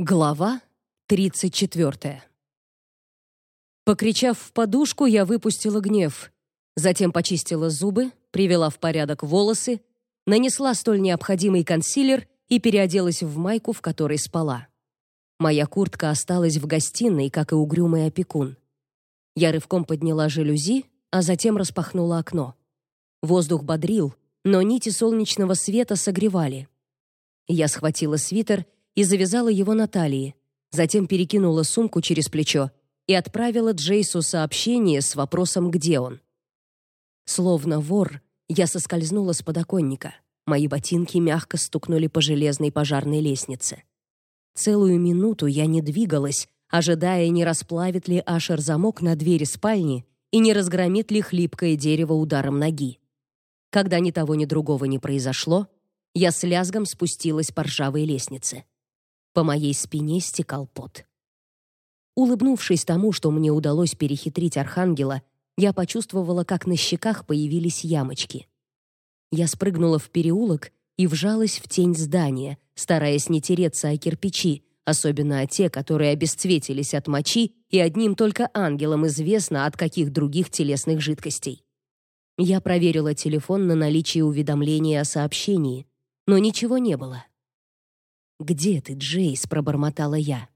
Глава 34. Покричав в подушку, я выпустила гнев, затем почистила зубы, привела в порядок волосы, нанесла столь необходимый консилер и переоделась в майку, в которой спала. Моя куртка осталась в гостиной, как и угрюмый опекун. Я рывком подняла жалюзи, а затем распахнула окно. Воздух бодрил, но нити солнечного света согревали. Я схватила свитер и завязала его на талии, затем перекинула сумку через плечо и отправила Джейсу сообщение с вопросом, где он. Словно вор, я соскользнула с подоконника. Мои ботинки мягко стукнули по железной пожарной лестнице. Целую минуту я не двигалась, ожидая, не расплавит ли Ашер замок на двери спальни и не разгромит ли хлипкое дерево ударом ноги. Когда ни того, ни другого не произошло, я с лязгом спустилась по ржавой лестнице. По моей спине стекал пот. Улыбнувшись тому, что мне удалось перехитрить архангела, я почувствовала, как на щеках появились ямочки. Я спрыгнула в переулок и вжалась в тень здания, стараясь не тереться о кирпичи, особенно о те, которые обесцветились от мочи, и одним только ангелам известно, от каких других телесных жидкостей. Я проверила телефон на наличие уведомления о сообщении, но ничего не было. «Где ты, Джейс?» — пробормотала я.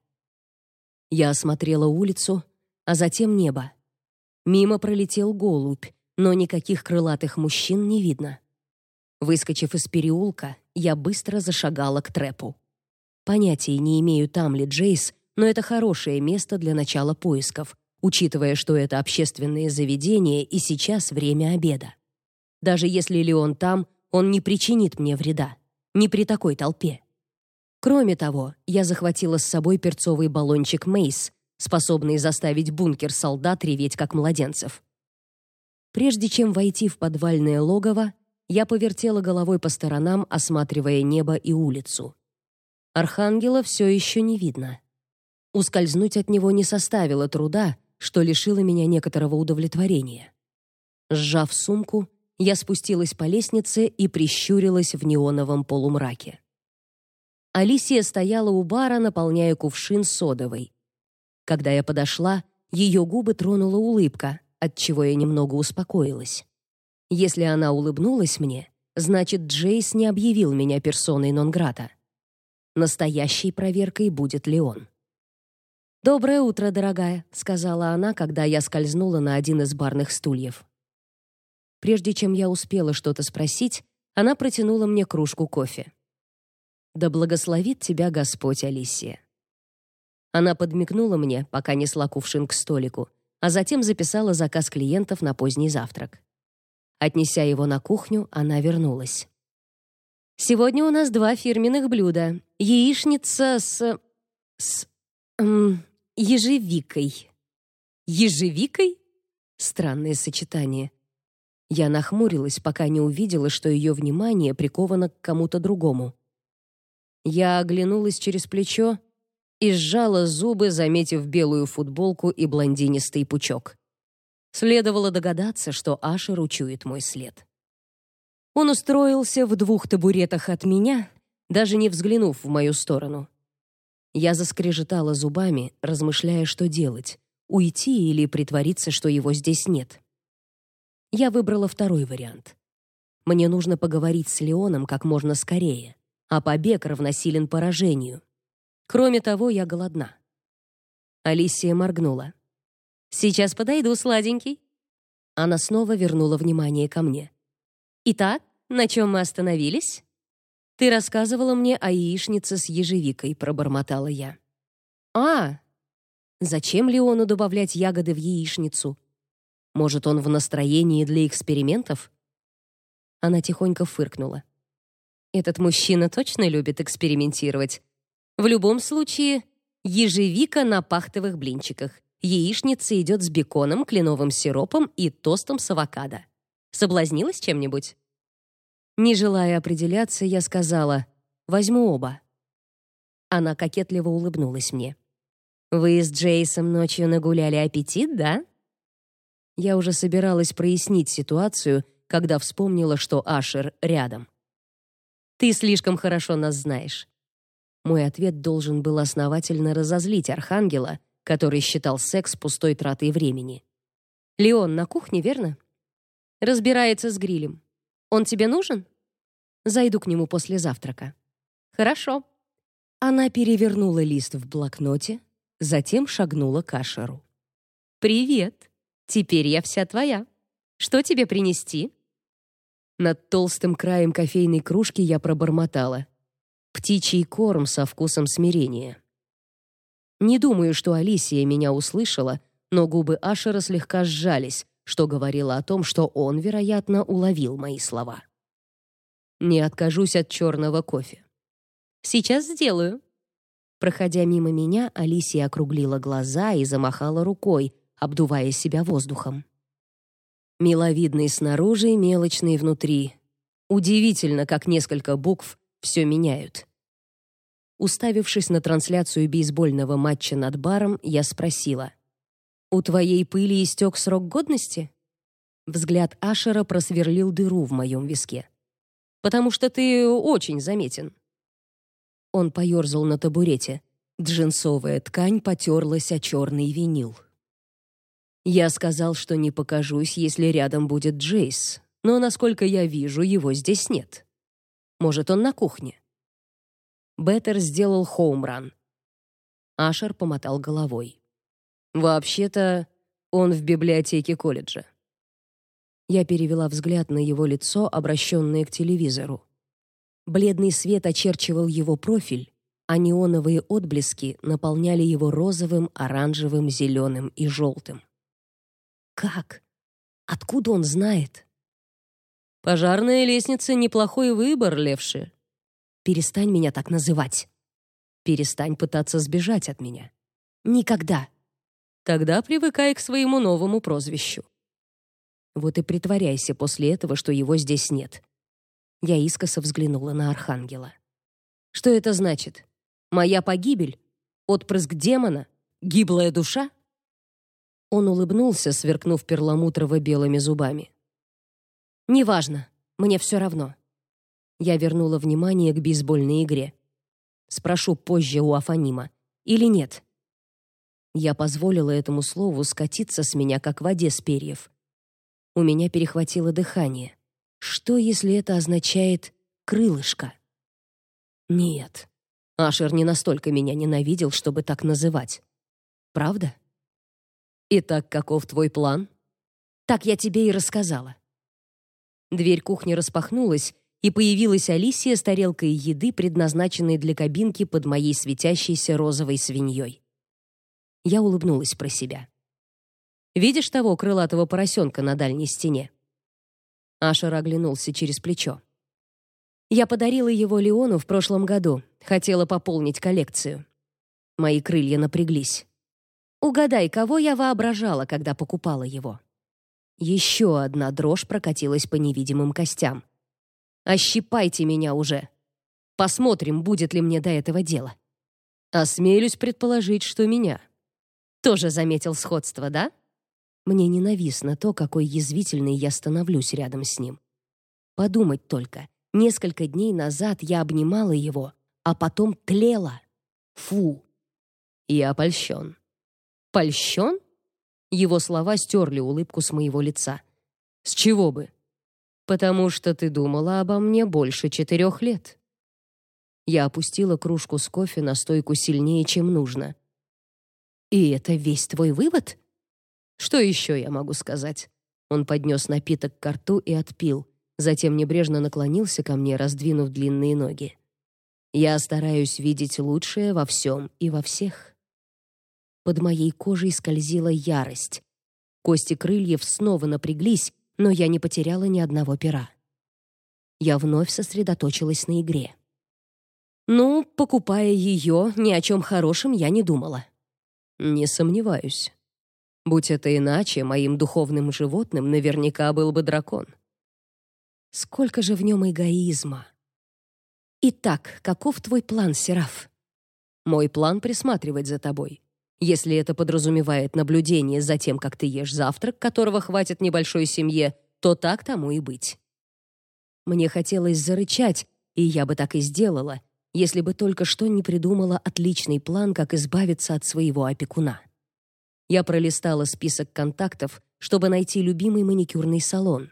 Я осмотрела улицу, а затем небо. Мимо пролетел голубь, но никаких крылатых мужчин не видно. Выскочив из переулка, я быстро зашагала к трэпу. Понятия не имею, там ли Джейс, но это хорошее место для начала поисков, учитывая, что это общественное заведение и сейчас время обеда. Даже если ли он там, он не причинит мне вреда. Не при такой толпе. Кроме того, я захватила с собой перцовый баллончик Мейс, способный заставить бункер солдат реветь как младенцев. Прежде чем войти в подвальное логово, я повертела головой по сторонам, осматривая небо и улицу. Архангела все еще не видно. Ускользнуть от него не составило труда, что лишило меня некоторого удовлетворения. Сжав сумку, я спустилась по лестнице и прищурилась в неоновом полумраке. Алисия стояла у бара, наполняя кувшин содовой. Когда я подошла, ее губы тронула улыбка, от чего я немного успокоилась. Если она улыбнулась мне, значит, Джейс не объявил меня персоной нон-грата. Настоящей проверкой будет ли он. «Доброе утро, дорогая», — сказала она, когда я скользнула на один из барных стульев. Прежде чем я успела что-то спросить, она протянула мне кружку кофе. Да благословит тебя Господь, Алисия. Она подмигнула мне, пока несла кувшин к столику, а затем записала заказ клиентов на поздний завтрак. Отнеся его на кухню, она вернулась. Сегодня у нас два фирменных блюда: яичница с с эм, ежевикой. Ежевикой? Странное сочетание. Я нахмурилась, пока не увидела, что ее внимание приковано к кому-то другому. Я оглянулась через плечо и сжала зубы, заметив белую футболку и блондинистый пучок. Следовало догадаться, что Ашер учует мой след. Он устроился в двух табуретах от меня, даже не взглянув в мою сторону. Я заскрежетала зубами, размышляя, что делать: уйти или притвориться, что его здесь нет. Я выбрала второй вариант. Мне нужно поговорить с Леоном как можно скорее а побег равносилен поражению. Кроме того, я голодна. Алисия моргнула. Сейчас подойду, сладенький. Она снова вернула внимание ко мне. Итак, на чем мы остановились? Ты рассказывала мне о яичнице с ежевикой, пробормотала я. А, зачем Леону добавлять ягоды в яичницу? Может, он в настроении для экспериментов? Она тихонько фыркнула. Этот мужчина точно любит экспериментировать. В любом случае, ежевика на пахтовых блинчиках. Яичница идет с беконом, кленовым сиропом и тостом с авокадо. Соблазнилась чем-нибудь? Не желая определяться, я сказала: "Возьму оба". Она кокетливо улыбнулась мне. Вы с Джейсом ночью нагуляли аппетит, да? Я уже собиралась прояснить ситуацию, когда вспомнила, что Ашер рядом. Ты слишком хорошо нас знаешь. Мой ответ должен был основательно разозлить архангела, который считал секс пустой тратой времени. Леон на кухне, верно? Разбирается с грилем. Он тебе нужен? Зайду к нему после завтрака. Хорошо. Она перевернула лист в блокноте, затем шагнула к Ашеру. Привет. Теперь я вся твоя. Что тебе принести? Над толстым краем кофейной кружки я пробормотала: птичий корм со вкусом смирения. Не думаю, что Алисия меня услышала, но губы Ашера слегка сжались, что говорило о том, что он, вероятно, уловил мои слова. Не откажусь от черного кофе. Сейчас сделаю. Проходя мимо меня, Алисия округлила глаза и замахала рукой, обдувая себя воздухом. Миловидный снаружи и мелочный внутри. Удивительно, как несколько букв все меняют. Уставившись на трансляцию бейсбольного матча над баром, я спросила: "У твоей пыли истек срок годности?" Взгляд Ашера просверлил дыру в моем виске. "Потому что ты очень заметен". Он поерзал на табурете. Джинсовая ткань потерлась о черный винил. Я сказал, что не покажусь, если рядом будет Джейс, но, насколько я вижу, его здесь нет. Может, он на кухне. Беттер сделал хоумран. Ашер помотал головой. Вообще-то, он в библиотеке колледжа. Я перевела взгляд на его лицо, обращенное к телевизору. Бледный свет очерчивал его профиль, а неоновые отблески наполняли его розовым, оранжевым, зеленым и желтым. Как? Откуда он знает? Пожарная лестница неплохой выбор, Левши. Перестань меня так называть. Перестань пытаться сбежать от меня. Никогда. Тогда привыкай к своему новому прозвищу. Вот и притворяйся после этого, что его здесь нет. Я искоса взглянула на архангела. Что это значит? Моя погибель? Отпрыск демона? Гиблая душа? Он улыбнулся, сверкнув перламутрово-белыми зубами. Неважно, мне все равно. Я вернула внимание к бейсбольной игре. Спрошу позже у Афанима. Или нет? Я позволила этому слову скатиться с меня, как в воде с перьев. У меня перехватило дыхание. Что, если это означает «крылышко»? Нет. Ашер не настолько меня ненавидел, чтобы так называть. Правда? Итак, каков твой план? Так я тебе и рассказала. Дверь кухни распахнулась, и появилась Алисия с тарелкой еды, предназначенной для кабинки под моей светящейся розовой свиньей. Я улыбнулась про себя. «Видишь того крылатого поросенка на дальней стене?» Ашер оглянулся через плечо. «Я подарила его Леону в прошлом году, хотела пополнить коллекцию. Мои крылья напряглись. Угадай, кого я воображала, когда покупала его?» Еще одна дрожь прокатилась по невидимым костям. Ощипайте меня уже. Посмотрим, будет ли мне до этого дела. Осмелюсь предположить, что меня. Тоже заметил сходство, да? Мне ненавистно то, какой язвительной я становлюсь рядом с ним. Подумать только. Несколько дней назад я обнимала его, а потом тлела. Фу. Я польщен. Польщен? Его слова стерли улыбку с моего лица. С чего бы? потому что ты думала обо мне больше четырех лет. Я опустила кружку с кофе на стойку сильнее, чем нужно. И это весь твой вывод? Что еще я могу сказать? Он поднес напиток к рту и отпил, затем небрежно наклонился ко мне, раздвинув длинные ноги. Я стараюсь видеть лучшее во всем и во всех. Под моей кожей скользила ярость. Кости крыльев снова напряглись, но я не потеряла ни одного пера. Я вновь сосредоточилась на игре. Ну, покупая ее, ни о чем хорошем я не думала. Не сомневаюсь. Будь это иначе, моим духовным животным наверняка был бы дракон. Сколько же в нем эгоизма. Итак, каков твой план, Сераф? Мой план присматривать за тобой. Если это подразумевает наблюдение за тем, как ты ешь завтрак, которого хватит небольшой семье, то так тому и быть. Мне хотелось зарычать, и я бы так и сделала, если бы только что не придумала отличный план, как избавиться от своего опекуна. Я пролистала список контактов, чтобы найти любимый маникюрный салон.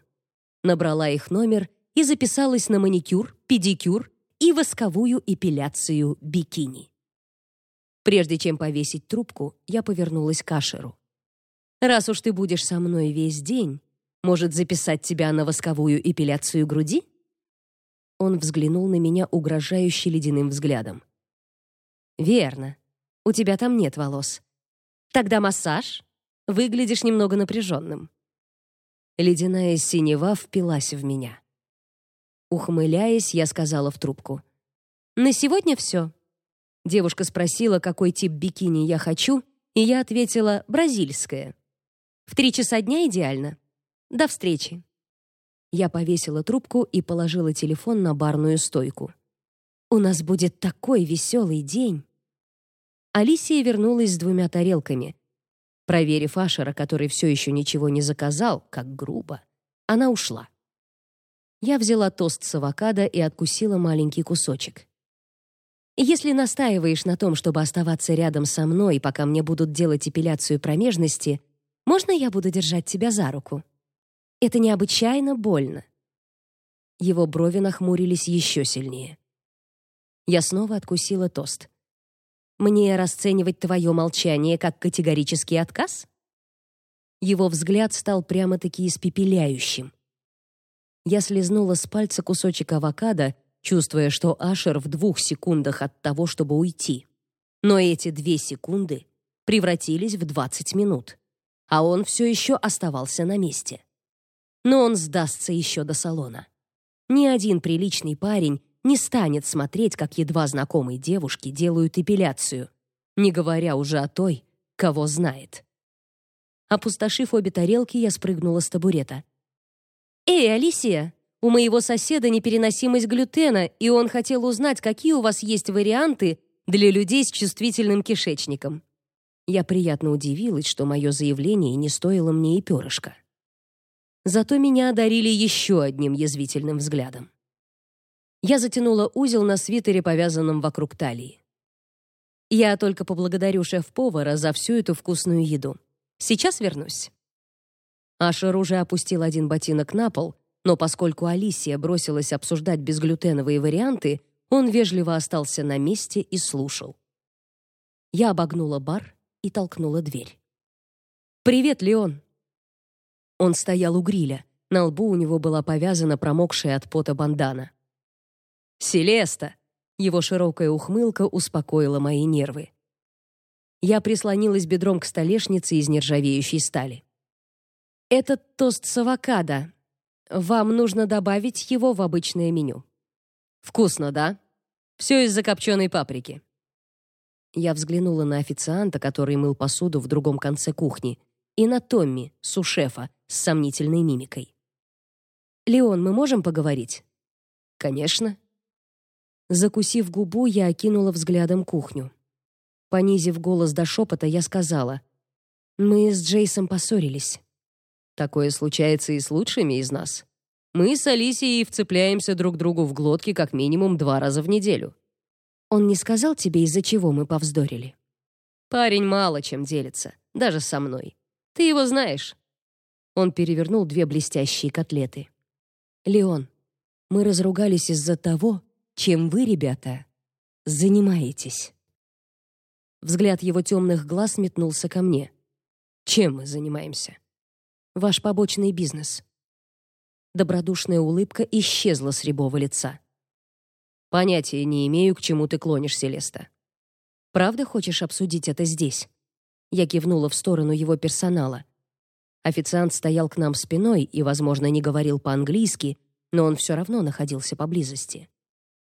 Набрала их номер и записалась на маникюр, педикюр и восковую эпиляцию бикини. Прежде чем повесить трубку, я повернулась к Ашеру. «Раз уж ты будешь со мной весь день, может, записать тебя на восковую эпиляцию груди?» Он взглянул на меня угрожающе ледяным взглядом. «Верно. У тебя там нет волос. Тогда массаж? Выглядишь немного напряженным». Ледяная синева впилась в меня. Ухмыляясь, я сказала в трубку. «На сегодня все». Девушка спросила, какой тип бикини я хочу, и я ответила «бразильское». «В три часа дня идеально. До встречи». Я повесила трубку и положила телефон на барную стойку. «У нас будет такой веселый день!» Алисия вернулась с двумя тарелками. Проверив Ашера, который все еще ничего не заказал, как грубо, она ушла. Я взяла тост с авокадо и откусила маленький кусочек. Если настаиваешь на том, чтобы оставаться рядом со мной, пока мне будут делать эпиляцию промежности, можно я буду держать тебя за руку? Это необычайно больно. Его брови нахмурились еще сильнее. Я снова откусила тост. Мне расценивать твое молчание как категорический отказ? Его взгляд стал прямо-таки испепеляющим. Я слезнула с пальца кусочек авокадо, чувствуя, что Ашер в двух секундах от того, чтобы уйти. Но эти две секунды превратились в двадцать минут, а он все еще оставался на месте но он сдастся еще до салона. Ни один приличный парень не станет смотреть, как едва знакомые девушки делают эпиляцию, не говоря уже о той, кого знает. Опустошив обе тарелки, я спрыгнула с табурета. «Эй, Алисия, у моего соседа непереносимость глютена, и он хотел узнать, какие у вас есть варианты для людей с чувствительным кишечником». Я приятно удивилась, что мое заявление не стоило мне и перышка. Зато меня одарили еще одним язвительным взглядом. Я затянула узел на свитере, повязанном вокруг талии. Я только поблагодарю шеф-повара за всю эту вкусную еду. Сейчас вернусь. Ашер уже опустил один ботинок на пол, но поскольку Алисия бросилась обсуждать безглютеновые варианты, он вежливо остался на месте и слушал. Я обогнула бар и толкнула дверь. «Привет, Леон!» Он стоял у гриля. На лбу у него была повязана промокшая от пота бандана. «Селеста!» Его широкая ухмылка успокоила мои нервы. Я прислонилась бедром к столешнице из нержавеющей стали. «Этот тост с авокадо. Вам нужно добавить его в обычное меню». «Вкусно, да? Все из-за копченой паприки». Я взглянула на официанта, который мыл посуду в другом конце кухни, и на Томми, сушефа, с сомнительной мимикой. «Леон, мы можем поговорить?» «Конечно». Закусив губу, я окинула взглядом кухню. Понизив голос до шепота, я сказала, «Мы с Джейсом поссорились». «Такое случается и с лучшими из нас. Мы с Алисией вцепляемся друг другу в глотки как минимум два раза в неделю». «Он не сказал тебе, из-за чего мы повздорили?» «Парень мало чем делится, даже со мной. Ты его знаешь. Он перевернул две блестящие котлеты. «Леон, мы разругались из-за того, чем вы, ребята, занимаетесь». Взгляд его темных глаз метнулся ко мне. «Чем мы занимаемся?» «Ваш побочный бизнес». Добродушная улыбка исчезла с рябого лица. «Понятия не имею, к чему ты клонишь, Селеста. Правда хочешь обсудить это здесь?» Я кивнула в сторону его персонала. Официант стоял к нам спиной и, возможно, не говорил по-английски, но он все равно находился поблизости.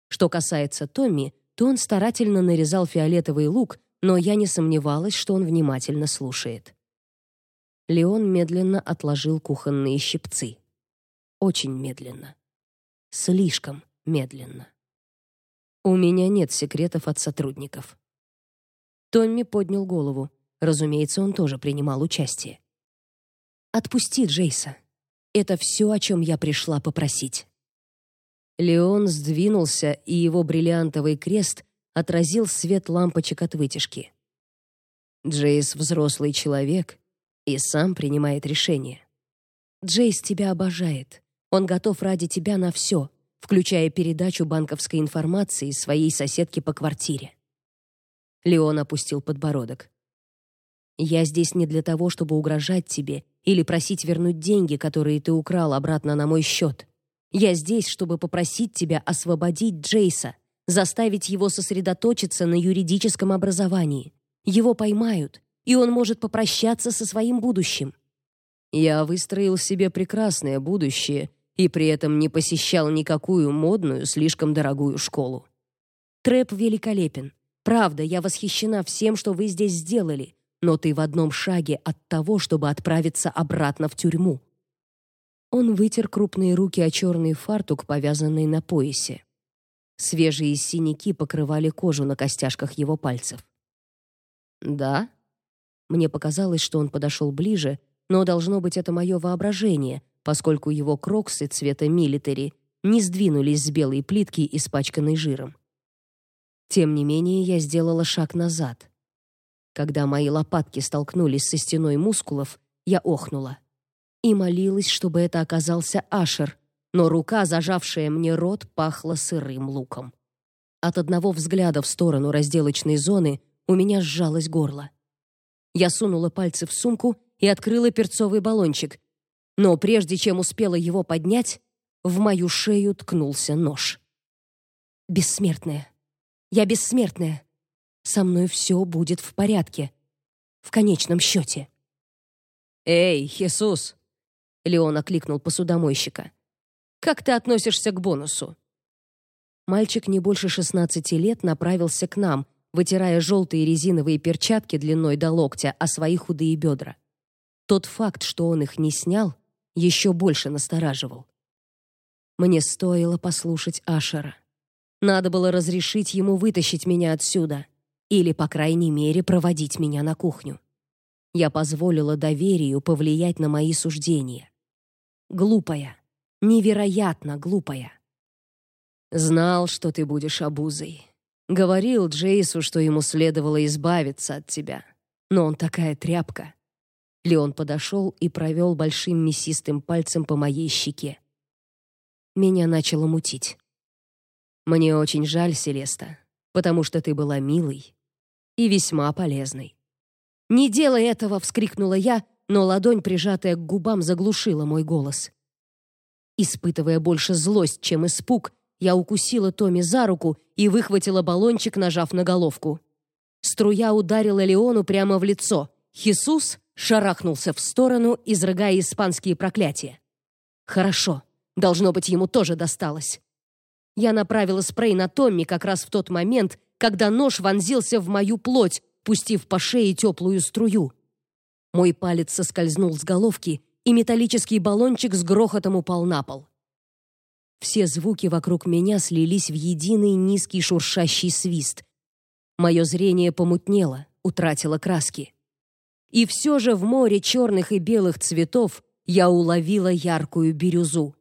Что касается Томми, то он старательно нарезал фиолетовый лук, но я не сомневалась, что он внимательно слушает. Леон медленно отложил кухонные щипцы. Очень медленно. Слишком медленно. У меня нет секретов от сотрудников. Томми поднял голову. Разумеется, он тоже принимал участие. Отпусти Джейса. Это все, о чем я пришла попросить. Леон сдвинулся, и его бриллиантовый крест отразил свет лампочек от вытяжки. Джейс взрослый человек и сам принимает решения. Джейс тебя обожает. Он готов ради тебя на все, включая передачу банковской информации своей соседке по квартире. Леон опустил подбородок. Я здесь не для того, чтобы угрожать тебе или просить вернуть деньги, которые ты украл обратно на мой счет. Я здесь, чтобы попросить тебя освободить Джейса, заставить его сосредоточиться на юридическом образовании. Его поймают, и он может попрощаться со своим будущим. Я выстроил себе прекрасное будущее и при этом не посещал никакую модную, слишком дорогую школу. Трэп великолепен. Правда, я восхищена всем, что вы здесь сделали, но ты в одном шаге от того, чтобы отправиться обратно в тюрьму. Он вытер крупные руки о черный фартук, повязанный на поясе. Свежие синяки покрывали кожу на костяшках его пальцев. Да? Мне показалось, что он подошел ближе, но должно быть это мое воображение, поскольку его кроксы цвета милитари не сдвинулись с белой плитки, испачканной жиром. Тем не менее, я сделала шаг назад. Когда мои лопатки столкнулись со стеной мускулов, я охнула и молилась, чтобы это оказался Ашер, но рука, зажавшая мне рот, пахла сырым луком. От одного взгляда в сторону разделочной зоны у меня сжалось горло. Я сунула пальцы в сумку и открыла перцовый баллончик, но прежде чем успела его поднять, в мою шею ткнулся нож. Бессмертная. Я бессмертная. Со мной все будет в порядке. В конечном счете. «Эй, Иисус!» Леон окликнул посудомойщика. «Как ты относишься к бонусу?» Мальчик не больше 16 лет направился к нам, вытирая желтые резиновые перчатки длиной до локтя о свои худые бедра. Тот факт, что он их не снял, еще больше настораживал. Мне стоило послушать Ашера. Надо было разрешить ему вытащить меня отсюда или, по крайней мере, проводить меня на кухню. Я позволила доверию повлиять на мои суждения. Глупая, невероятно глупая. Знал, что ты будешь обузой. Говорил Джейсу, что ему следовало избавиться от тебя. Но он такая тряпка. Леон подошел и провел большим мясистым пальцем по моей щеке. Меня начало мутить. Мне очень жаль, Селеста, потому что ты была милой и весьма полезной. «Не делай этого!» — вскрикнула я, но ладонь, прижатая к губам, заглушила мой голос. Испытывая больше злость, чем испуг, я укусила Томи за руку и выхватила баллончик, нажав на головку. Струя ударила Леону прямо в лицо. Хисус шарахнулся в сторону, изрыгая испанские проклятия. Хорошо, должно быть, ему тоже досталось. Я направила спрей на Томми как раз в тот момент, когда нож вонзился в мою плоть, пустив по шее теплую струю. Мой палец соскользнул с головки, и металлический баллончик с грохотом упал на пол. Все звуки вокруг меня слились в единый низкий шуршащий свист. Мое зрение помутнело, утратило краски. И все же в море черных и белых цветов я уловила яркую бирюзу.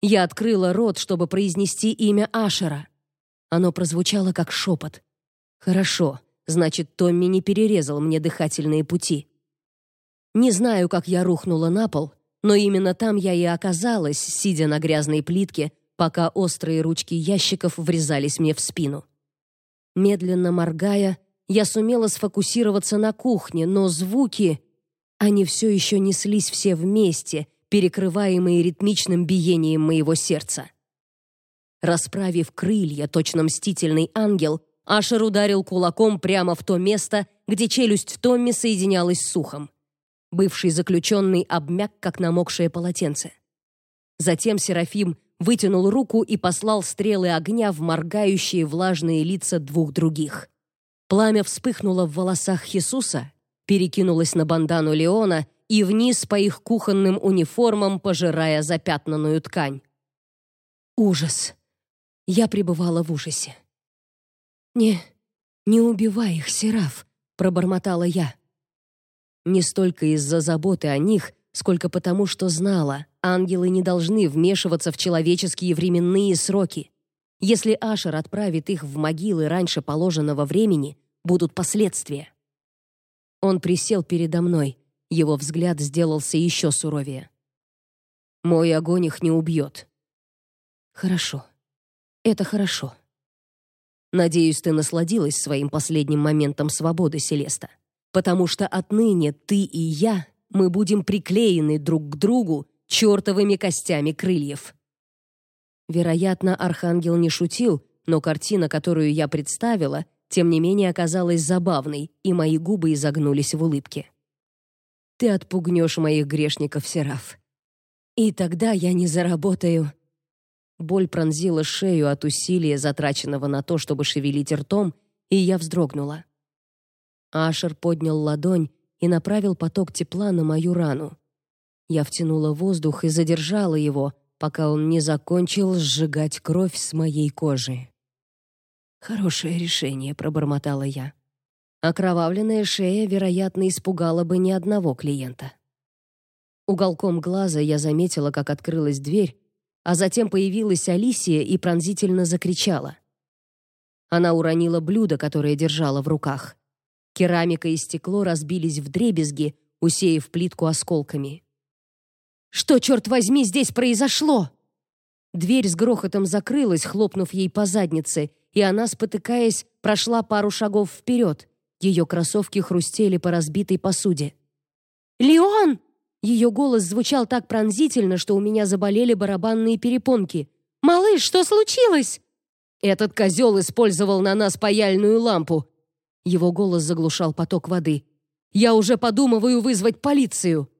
Я открыла рот, чтобы произнести имя Ашера. Оно прозвучало как шепот. Хорошо, значит, Томми не перерезал мне дыхательные пути. Не знаю, как я рухнула на пол, но именно там я и оказалась, сидя на грязной плитке, пока острые ручки ящиков врезались мне в спину. Медленно моргая, я сумела сфокусироваться на кухне, но звуки, они все еще неслись все вместе, перекрываемые ритмичным биением моего сердца. Расправив крылья, точно мстительный ангел, Ашер ударил кулаком прямо в то место, где челюсть Томми соединялась с ухом. Бывший заключенный обмяк, как намокшее полотенце. Затем Серафим вытянул руку и послал стрелы огня в моргающие влажные лица двух других. Пламя вспыхнуло в волосах Иисуса, перекинулось на бандану Леона и вниз по их кухонным униформам, пожирая запятнанную ткань. Ужас. Я пребывала в ужасе. «Не, не убивай их, Сераф», — пробормотала я. Не столько из-за заботы о них, сколько потому, что знала, Ангелы не должны вмешиваться в человеческие временные сроки. Если Ашер отправит их в могилы раньше положенного времени, будут последствия. Он присел передо мной. Его взгляд сделался еще суровее. Мой огонь их не убьет. Хорошо. Это хорошо. Надеюсь, ты насладилась своим последним моментом свободы, Селеста, потому что отныне ты и я мы будем приклеены друг к другу чертовыми костями крыльев. Вероятно, архангел не шутил, но картина, которую я представила, тем не менее оказалась забавной, и мои губы изогнулись в улыбке. Ты отпугнешь моих грешников, Сераф. И тогда я не заработаю. Боль пронзила шею от усилия, затраченного на то, чтобы шевелить ртом, и я вздрогнула. Ашер поднял ладонь и направил поток тепла на мою рану. Я втянула воздух и задержала его, пока он не закончил сжигать кровь с моей кожи. Хорошее решение, пробормотала я. Окровавленная шея, вероятно, испугала бы ни одного клиента. Уголком глаза я заметила, как открылась дверь, а затем появилась Алисия и пронзительно закричала. Она уронила блюдо, которое держала в руках. Керамика и стекло разбились вдребезги, усеяв плитку осколками. Что, черт возьми, здесь произошло? Дверь с грохотом закрылась, хлопнув ей по заднице, и она, спотыкаясь, прошла пару шагов вперед. Ее кроссовки хрустели по разбитой посуде. «Леон!» Ее голос звучал так пронзительно, что у меня заболели барабанные перепонки. «Малыш, что случилось?» «Этот козел использовал на нас паяльную лампу». Его голос заглушал поток воды. «Я уже подумываю вызвать полицию».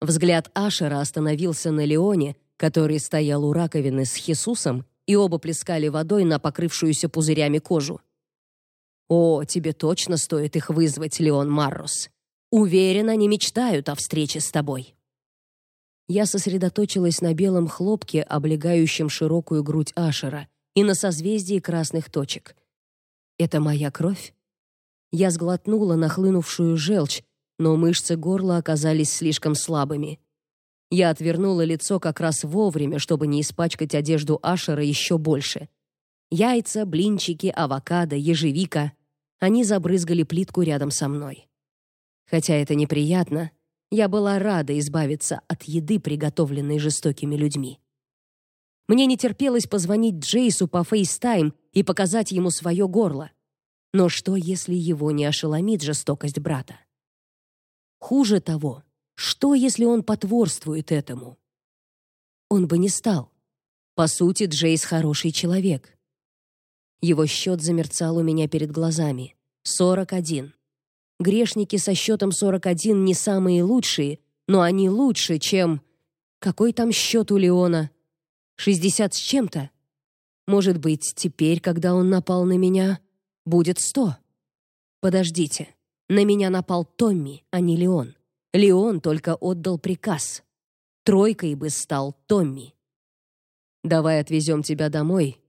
Взгляд Ашера остановился на Леоне, который стоял у раковины с Хисусом, и оба плескали водой на покрывшуюся пузырями кожу. «О, тебе точно стоит их вызвать, Леон Маррус. Уверен, они мечтают о встрече с тобой». Я сосредоточилась на белом хлопке, облегающем широкую грудь Ашера, и на созвездии красных точек. «Это моя кровь?» Я сглотнула нахлынувшую желчь, но мышцы горла оказались слишком слабыми. Я отвернула лицо как раз вовремя, чтобы не испачкать одежду Ашера еще больше. Яйца, блинчики, авокадо, ежевика. Они забрызгали плитку рядом со мной. Хотя это неприятно, я была рада избавиться от еды, приготовленной жестокими людьми. Мне не терпелось позвонить Джейсу по FaceTime и показать ему свое горло. Но что, если его не ошеломит жестокость брата? Хуже того, что если он потворствует этому? Он бы не стал. По сути, Джейс хороший человек. Его счет замерцал у меня перед глазами. 41. Грешники со счетом 41 не самые лучшие, но они лучше, чем... Какой там счет у Леона? 60 с чем-то? Может быть, теперь, когда он напал на меня, будет 100? Подождите. На меня напал Томми, а не Леон. Леон только отдал приказ. Тройкой бы стал Томми. Давай отвезем тебя домой,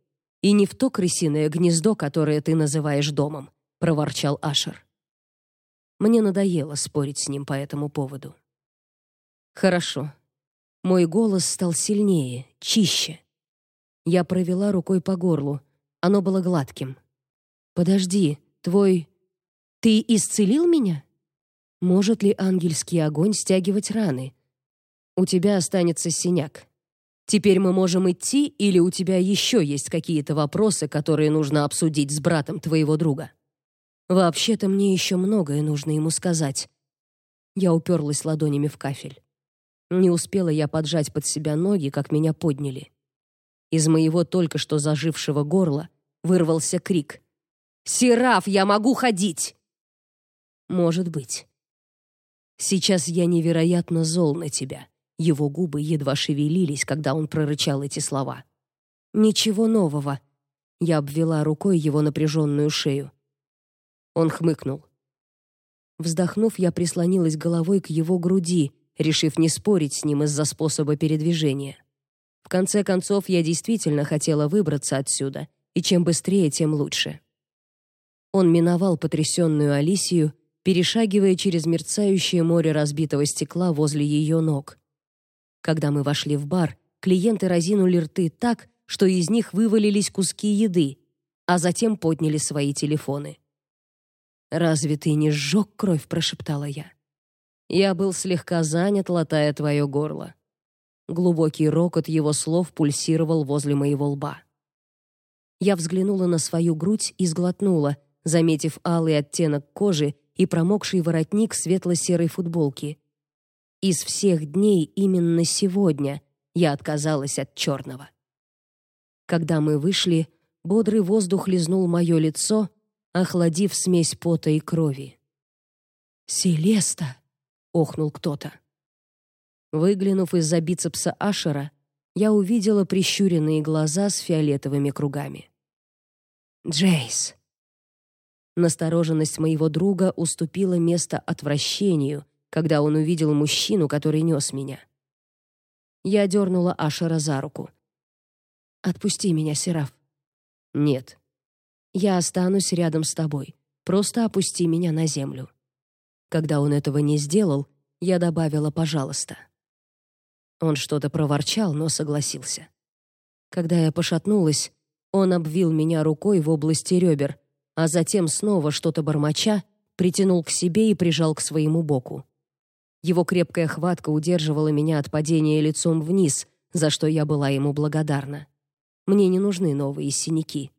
и не в то крысиное гнездо, которое ты называешь домом, проворчал Ашер. Мне надоело спорить с ним по этому поводу. Хорошо. Мой голос стал сильнее, чище. Я провела рукой по горлу. Оно было гладким. Подожди, твой ты исцелил меня? Может ли ангельский огонь стягивать раны? У тебя останется синяк. Теперь мы можем идти или у тебя еще есть какие-то вопросы, которые нужно обсудить с братом твоего друга? Вообще-то мне еще многое нужно ему сказать. Я уперлась ладонями в кафель. Не успела я поджать под себя ноги, как меня подняли. Из моего только что зажившего горла вырвался крик: "Сераф, я могу ходить!" Может быть. Сейчас я невероятно зол на тебя. Его губы едва шевелились, когда он прорычал эти слова. Ничего нового. Я обвела рукой его напряженную шею. Он хмыкнул. Вздохнув, я прислонилась головой к его груди, решив не спорить с ним из-за способа передвижения. В конце концов, я действительно хотела выбраться отсюда, и чем быстрее, тем лучше. Он миновал потрясенную Алисию перешагивая через мерцающее море разбитого стекла возле ее ног. Когда мы вошли в бар, клиенты разинули рты так, что из них вывалились куски еды, а затем подняли свои телефоны. «Разве ты не сжег кровь?» — прошептала я. Я был слегка занят, латая твое горло. Глубокий рокот его слов пульсировал возле моего лба. Я взглянула на свою грудь и сглотнула, заметив алый оттенок кожи и промокший воротник светло-серой футболки. Из всех дней именно сегодня я отказалась от черного. Когда мы вышли, бодрый воздух лизнул мое лицо, охладив смесь пота и крови. «Селеста!» — охнул кто-то. Выглянув из-за бицепса Ашера, я увидела прищуренные глаза с фиолетовыми кругами. «Джейс!» Настороженность моего друга уступила место отвращению, когда он увидел мужчину, который нес меня. Я дернула Ашера за руку. «Отпусти меня, Сераф». «Нет. Я останусь рядом с тобой. Просто опусти меня на землю». Когда он этого не сделал, я добавила «пожалуйста». Он что-то проворчал, но согласился. Когда я пошатнулась, он обвил меня рукой в области ребер, а затем снова что-то бормоча притянул к себе и прижал к своему боку. Его крепкая хватка удерживала меня от падения лицом вниз, за что я была ему благодарна. Мне не нужны новые синяки.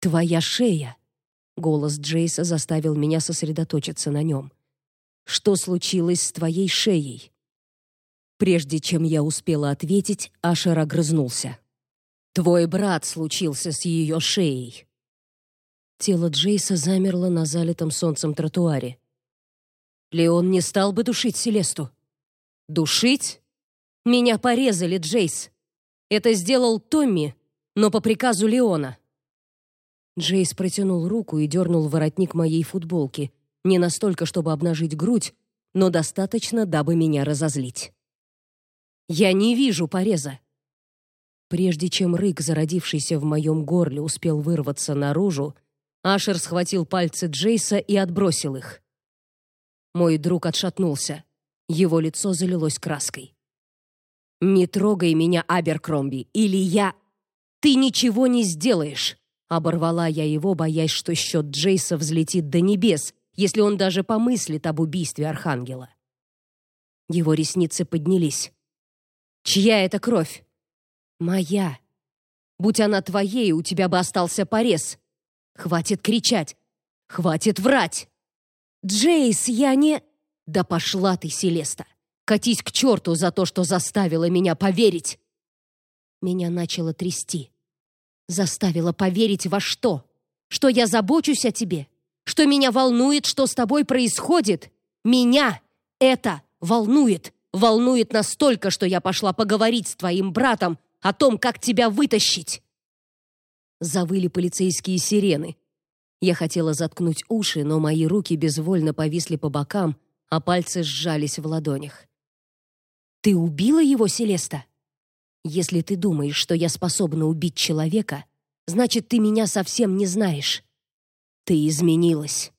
«Твоя шея!» Голос Джейса заставил меня сосредоточиться на нем. «Что случилось с твоей шеей?» Прежде чем я успела ответить, Ашер огрызнулся. «Твой брат случился с ее шеей». Тело Джейса замерло на залитом солнцем тротуаре. Леон не стал бы душить Селесту. «Душить? Меня порезали, Джейс. Это сделал Томми, но по приказу Леона». Джейс протянул руку и дернул воротник моей футболки, не настолько, чтобы обнажить грудь, но достаточно, дабы меня разозлить. «Я не вижу пореза!» Прежде чем рык, зародившийся в моем горле, успел вырваться наружу, Ашер схватил пальцы Джейса и отбросил их. Мой друг отшатнулся. Его лицо залилось краской. «Не трогай меня, Аберкромби, или я...» «Ты ничего не сделаешь!» Оборвала я его, боясь, что счет Джейса взлетит до небес, если он даже помыслит об убийстве Архангела. Его ресницы поднялись. «Чья это кровь?» «Моя. Будь она твоей, у тебя бы остался порез. Хватит кричать. Хватит врать!» «Джейс, я не...» «Да пошла ты, Селеста! Катись к черту за то, что заставила меня поверить!» Меня начало трясти заставила поверить во что? Что я забочусь о тебе? Что меня волнует, что с тобой происходит? Меня это волнует. Волнует настолько, что я пошла поговорить с твоим братом о том, как тебя вытащить. Завыли полицейские сирены. Я хотела заткнуть уши, но мои руки безвольно повисли по бокам, а пальцы сжались в ладонях. «Ты убила его, Селеста?» Если ты думаешь, что я способна убить человека, значит, ты меня совсем не знаешь. Ты изменилась.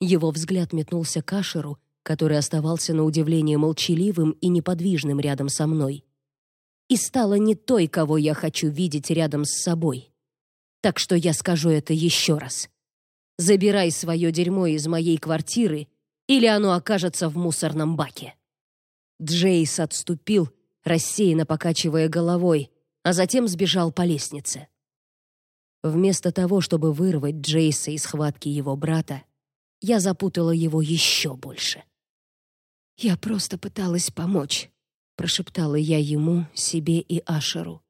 Его взгляд метнулся к Ашеру, который оставался на удивление молчаливым и неподвижным рядом со мной. И стала не той, кого я хочу видеть рядом с собой. Так что я скажу это еще раз. Забирай свое дерьмо из моей квартиры, или оно окажется в мусорном баке. Джейс отступил, рассеянно покачивая головой, а затем сбежал по лестнице. Вместо того, чтобы вырвать Джейса из схватки его брата, я запутала его еще больше. «Я просто пыталась помочь», — прошептала я ему, себе и Ашеру.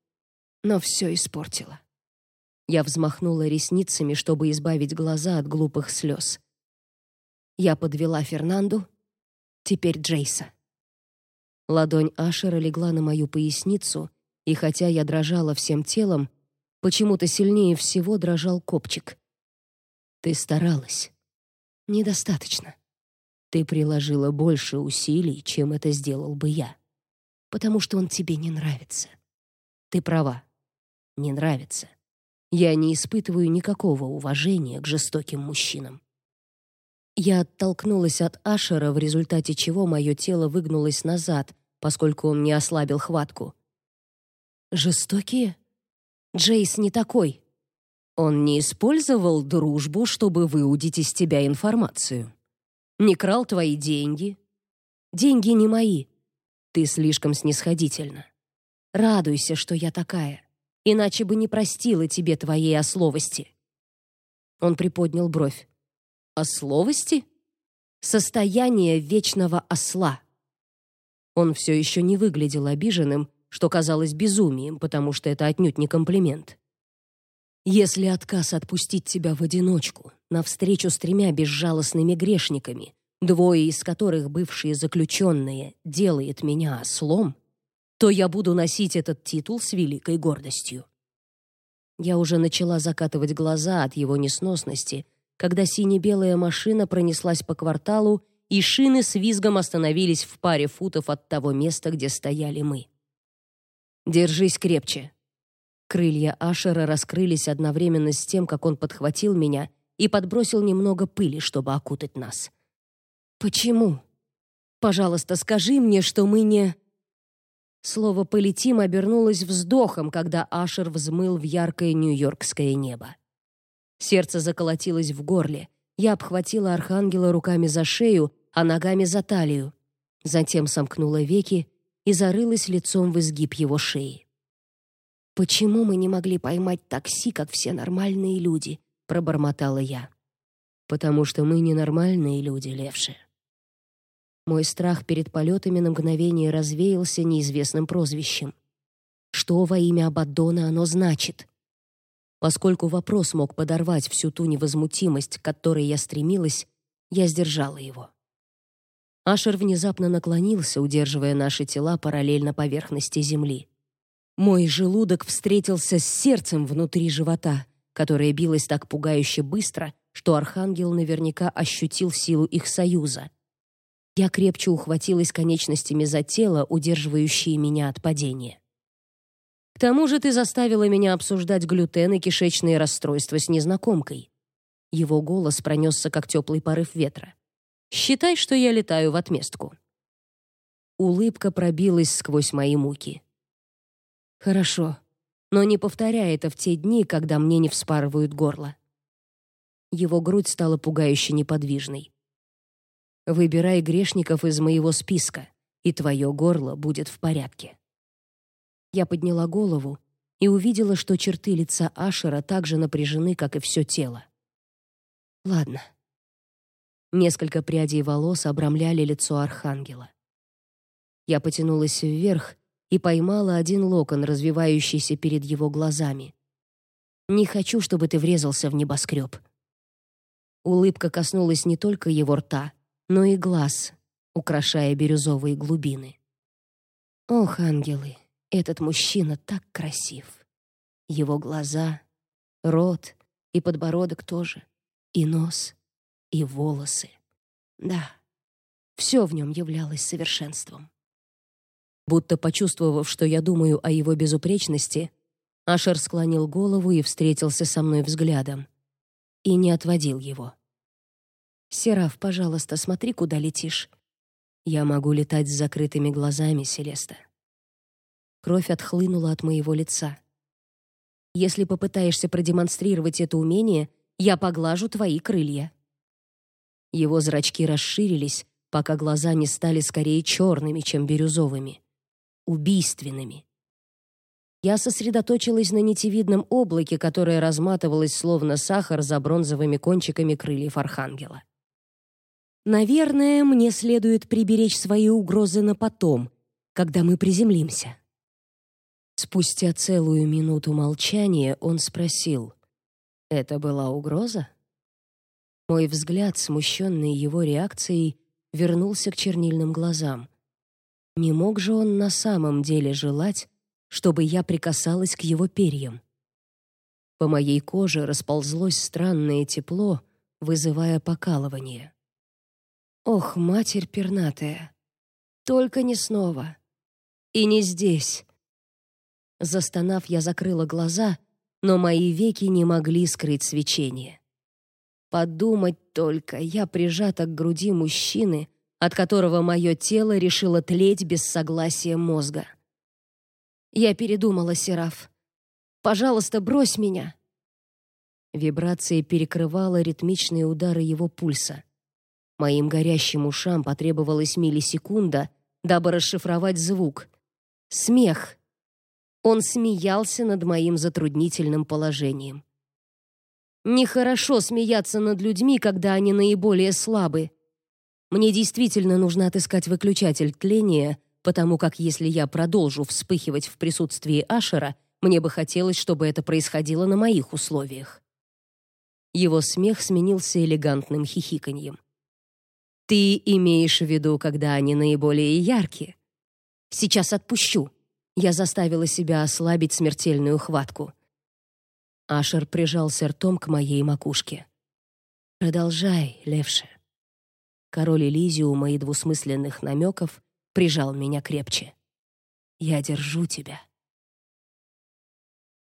Но все испортила. Я взмахнула ресницами, чтобы избавить глаза от глупых слез. Я подвела Фернанду, теперь Джейса. Ладонь Ашера легла на мою поясницу, и хотя я дрожала всем телом, почему-то сильнее всего дрожал копчик. Ты старалась. Недостаточно. Ты приложила больше усилий, чем это сделал бы я. Потому что он тебе не нравится. Ты права. Не нравится. Я не испытываю никакого уважения к жестоким мужчинам. Я оттолкнулась от Ашера, в результате чего мое тело выгнулось назад, поскольку он не ослабил хватку. Жестокие? Джейс не такой. Он не использовал дружбу, чтобы выудить из тебя информацию. Не крал твои деньги. Деньги не мои. Ты слишком снисходительна. Радуйся, что я такая, иначе бы не простила тебе твоей ословости. Он приподнял бровь. Ословости? Состояние вечного осла. Он все еще не выглядел обиженным, что казалось безумием, потому что это отнюдь не комплимент. Если отказ отпустить тебя в одиночку, навстречу с тремя безжалостными грешниками, двое из которых бывшие заключенные, делает меня ослом, то я буду носить этот титул с великой гордостью. Я уже начала закатывать глаза от его несносности, когда сине-белая машина пронеслась по кварталу, и шины с визгом остановились в паре футов от того места, где стояли мы. Держись крепче. Крылья Ашера раскрылись одновременно с тем, как он подхватил меня и подбросил немного пыли, чтобы окутать нас. Почему? Пожалуйста, скажи мне, что мы не Слово полетим обернулось вздохом, когда Ашер взмыл в яркое нью-йоркское небо. Сердце заколотилось в горле. Я обхватила архангела руками за шею, а ногами за талию. Затем сомкнула веки и зарылась лицом в изгиб его шеи. «Почему мы не могли поймать такси, как все нормальные люди?» — пробормотала я. «Потому что мы ненормальные люди, Левши». Мой страх перед полетами на мгновение развеялся неизвестным прозвищем. Что во имя Абаддона оно значит? Поскольку вопрос мог подорвать всю ту невозмутимость, к которой я стремилась, я сдержала его. Ашер внезапно наклонился, удерживая наши тела параллельно поверхности земли. Мой желудок встретился с сердцем внутри живота, которое билось так пугающе быстро, что архангел наверняка ощутил силу их союза. Я крепче ухватилась конечностями за тело, удерживающее меня от падения. К тому же ты заставила меня обсуждать глютен и кишечные расстройства с незнакомкой. Его голос пронесся, как теплый порыв ветра. Считай, что я летаю в отместку. Улыбка пробилась сквозь мои муки. Хорошо, но не повторяй это в те дни, когда мне не вспарывают горло. Его грудь стала пугающе неподвижной. Выбирай грешников из моего списка, и твое горло будет в порядке. Я подняла голову и увидела, что черты лица Ашера так же напряжены, как и все тело. Ладно. Несколько прядей волос обрамляли лицо архангела. Я потянулась вверх и поймала один локон, развивающийся перед его глазами. Не хочу, чтобы ты врезался в небоскреб. Улыбка коснулась не только его рта, но и глаз, украшая бирюзовые глубины. Ох, ангелы, этот мужчина так красив. Его глаза, рот и подбородок тоже, и нос, и волосы. Да, все в нем являлось совершенством. Будто почувствовав, что я думаю о его безупречности, Ашер склонил голову и встретился со мной взглядом. И не отводил его. «Сераф, пожалуйста, смотри, куда летишь». «Я могу летать с закрытыми глазами, Селеста». Кровь отхлынула от моего лица. «Если попытаешься продемонстрировать это умение, я поглажу твои крылья». Его зрачки расширились, пока глаза не стали скорее черными, чем бирюзовыми. Убийственными. Я сосредоточилась на нитевидном облаке, которое разматывалось словно сахар за бронзовыми кончиками крыльев архангела. Наверное, мне следует приберечь свои угрозы на потом, когда мы приземлимся. Спустя целую минуту молчания он спросил: "Это была угроза?" Мой взгляд, смущенный его реакцией, вернулся к чернильным глазам. Не мог же он на самом деле желать, чтобы я прикасалась к его перьям? По моей коже расползлось странное тепло, вызывая покалывание. Ох, матерь пернатая, только не снова. И не здесь. Застонав, я закрыла глаза, но мои веки не могли скрыть свечение. Подумать только, я прижата к груди мужчины, от которого мое тело решило тлеть без согласия мозга. Я передумала, Сераф. Пожалуйста, брось меня. Вибрация перекрывала ритмичные удары его пульса. Моим горящим ушам потребовалась миллисекунда, дабы расшифровать звук. Смех. Он смеялся над моим затруднительным положением. Нехорошо смеяться над людьми, когда они наиболее слабы. Мне действительно нужно отыскать выключатель тления, потому как если я продолжу вспыхивать в присутствии Ашера, мне бы хотелось, чтобы это происходило на моих условиях. Его смех сменился элегантным хихиканьем. Ты имеешь в виду, когда они наиболее яркие? Сейчас отпущу. Я заставила себя ослабить смертельную хватку. Ашер прижался ртом к моей макушке. Продолжай, Левше. Король Элизиума и двусмысленных намеков прижал меня крепче. Я держу тебя.